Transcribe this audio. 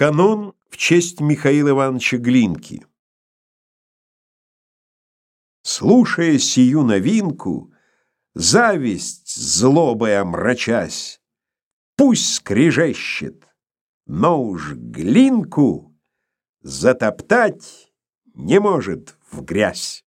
Канон в честь Михаила Ивановича Глинки. Слушая сию новинку, зависть злобой омрачась, пусть скрежещет, но уж Глинку затоптать не может в грязь.